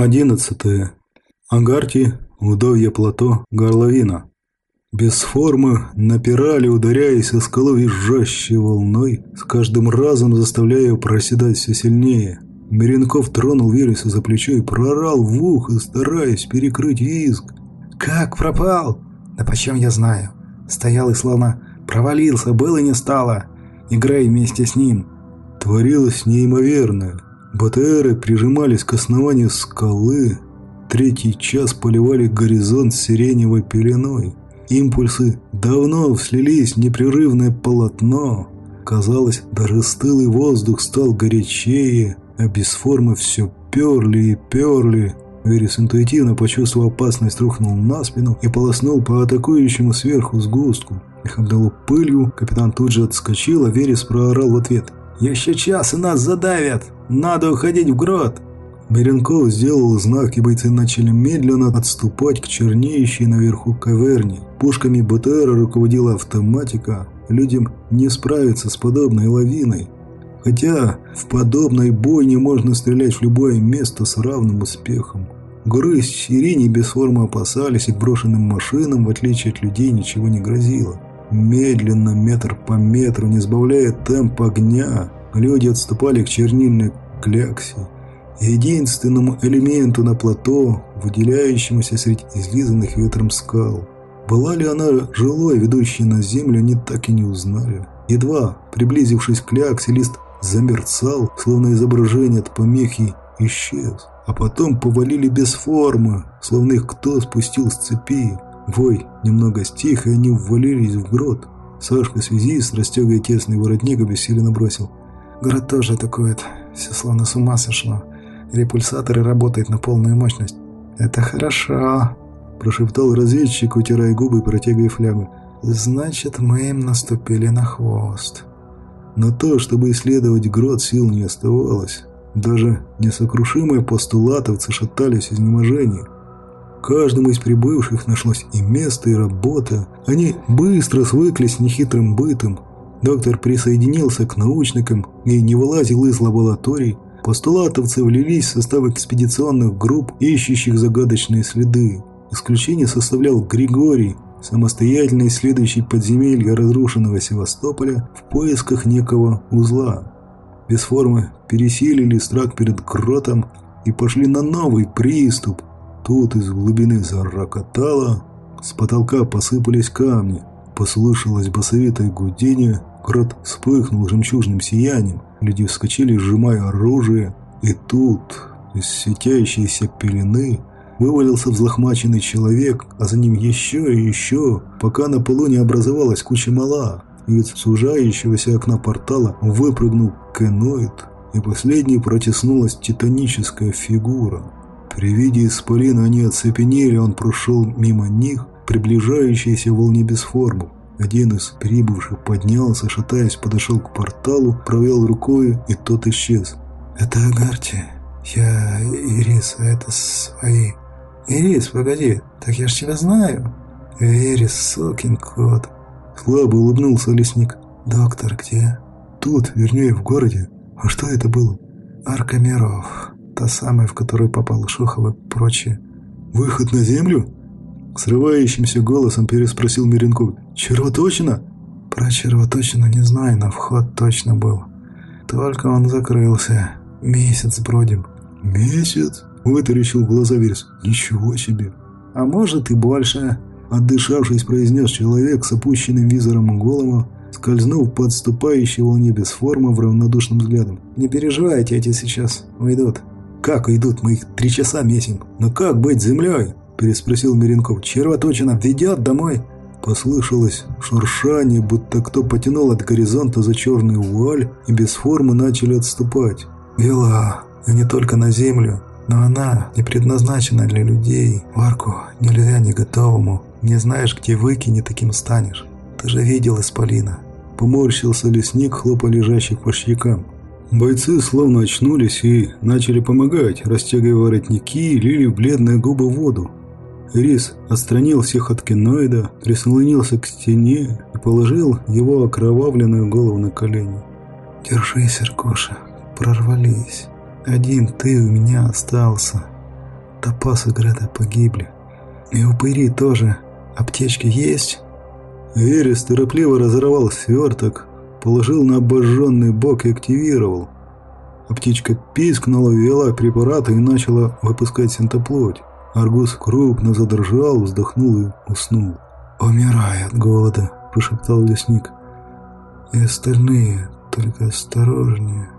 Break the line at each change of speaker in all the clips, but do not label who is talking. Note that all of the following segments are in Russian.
Одиннадцатое. Агарти, удовье плато, горловина. Без формы напирали, ударяясь о скалу визжащей волной, с каждым разом заставляя ее проседать все сильнее. Меренков тронул Вереса за плечо и прорал в ухо, стараясь перекрыть визг.
«Как пропал?» «Да почем я знаю?» Стоял и словно провалился, было и не стало. Играй вместе с ним.
Творилось неимоверное. БТРы прижимались к основанию скалы. Третий час поливали горизонт сиреневой пеленой. Импульсы давно слились в непрерывное полотно. Казалось, даже стылый воздух стал горячее, а без формы все перли и перли. Верес интуитивно почувствовал опасность, рухнул на спину и полоснул по атакующему сверху сгустку. Их обдало пылью, капитан тут же отскочил, а Верес проорал в ответ.
«Еще час, и нас задавят! Надо уходить в грот!»
Меренков сделал знак, и бойцы начали медленно отступать к чернеющей наверху каверне. Пушками БТР руководила автоматика. Людям не справиться с подобной лавиной. Хотя в подобной бойне можно стрелять в любое место с равным успехом. Грызть Ирине без формы опасались, и брошенным машинам, в отличие от людей, ничего не грозило. Медленно, метр по метру, не сбавляя темп огня, люди отступали к чернильной кляксе, единственному элементу на плато, выделяющемуся среди излизанных ветром скал. Была ли она жилой, ведущей на землю, они так и не узнали. Едва приблизившись к кляксе, лист замерцал, словно изображение от помехи исчез. А потом повалили без формы, словно их кто спустил с цепи. Вой немного стих, и они ввалились в грот. Сашка, связист, расстегивая тесный воротник, обессиленно бросил.
Город тоже атакует. Все словно с ума сошло. Репульсаторы работают на полную мощность. Это хорошо, прошептал разведчик, утирая губы и протягивая флягу. Значит, мы им наступили на хвост.
На то, чтобы исследовать грот, сил не оставалось. Даже несокрушимые постулатовцы шатались из неможения. Каждому из прибывших нашлось и место, и работа. Они быстро свыклись с нехитрым бытом. Доктор присоединился к научникам и не вылазил из лабораторий. Постулатовцы влились в состав экспедиционных групп, ищущих загадочные следы. Исключение составлял Григорий, самостоятельно исследующий подземелья разрушенного Севастополя в поисках некого узла. Без формы пересилили страх перед гротом и пошли на новый приступ – Тут из глубины зарокотало, с потолка посыпались камни, послышалось басовитое гудение, крот вспыхнул жемчужным сиянием, люди вскочили, сжимая оружие, и тут из светящейся пелены вывалился взлохмаченный человек, а за ним еще и еще, пока на полу не образовалась куча мала. Из сужающегося окна портала выпрыгнул кеноид, и последней протеснулась титаническая фигура. При виде исполина они оцепенели, он прошел мимо них, приближающейся волне без формы. Один из прибывших поднялся, шатаясь, подошел к порталу, провел рукой, и тот исчез.
«Это Агарти. Я Ирис, а это свои...» «Ирис, погоди, так я ж тебя знаю». «Ирис, сукин кот».
Слабо улыбнулся лесник.
«Доктор где?»
«Тут, вернее, в городе. А что это было?»
«Арка миров. Та самая, в которую попал Шухов и прочее.
«Выход на землю?» Срывающимся голосом переспросил Миренков. «Червоточина?»
«Про червоточину не знаю, но вход точно был. Только он закрылся. Месяц бродим».
«Месяц?» Вытаращил глаза Верес. «Ничего себе!»
«А может и больше!»
Отдышавшись, произнес человек с опущенным визором голова, скользнув по отступающей волне без формы в равнодушным взглядом.
«Не переживайте, эти сейчас уйдут.
«Как идут? Мы их три часа месим. Но как быть землей?» – переспросил Миренков. «Червоточина ведет домой?» Послышалось шуршание, будто кто потянул от горизонта за черный вуаль, и без формы начали отступать.
«Вела, и не только на землю, но она не предназначена для людей. В арку нельзя не готовому. Не знаешь, где выкини, таким станешь. Ты же видел Исполина».
Поморщился лесник, хлопа лежащих по щекам. Бойцы словно очнулись и начали помогать, растягивая воротники и лили бледные губы в воду. Рис отстранил всех от киноида, прислонился к стене и положил его окровавленную голову на колени.
«Держись, Иркоша, прорвались. Один ты у меня остался. Топас и погибли. И упыри тоже. Аптечки есть?»
Верес торопливо разорвал сверток, положил на обожженный бок и активировал. Птичка пискнула, ввела препараты и начала выпускать синтоплоть. Аргус крупно задрожал, вздохнул и уснул.
«Умирай от голода», – прошептал лесник. «И остальные, только осторожнее».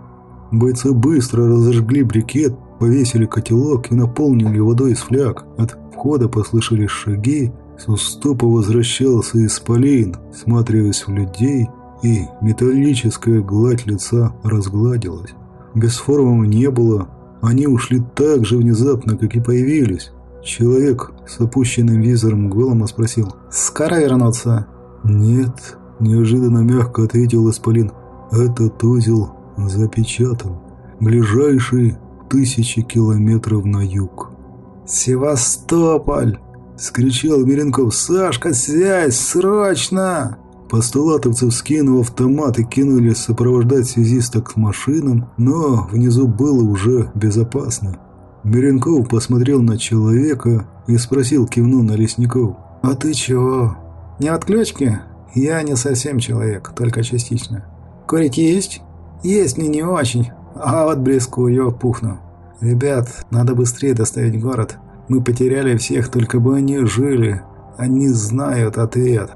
Бойцы быстро разожгли брикет, повесили котелок и наполнили водой из фляг. От входа послышались шаги, с уступа возвращался исполин, всматриваясь в людей, и металлическая гладь лица разгладилась. Бесформов не было, они ушли так же внезапно, как и появились. Человек с опущенным визором голома спросил
«Скоро вернуться?»
«Нет», – неожиданно мягко ответил Исполин. «Этот узел запечатан. Ближайший тысячи километров на юг».
«Севастополь!» – скричал Миренков. «Сашка, связь! Срочно!»
Постулатовцы, вскинув автомат и кинулись сопровождать связиста к машинам, но внизу было уже безопасно. Меренков посмотрел на человека и спросил, кивнув на лесников.
«А ты чего? Не от ключки? Я не совсем человек, только частично. Курить есть? Есть мне не очень, а вот брезгую пухну. Ребят, надо быстрее доставить город. Мы потеряли всех, только бы они жили. Они знают ответ».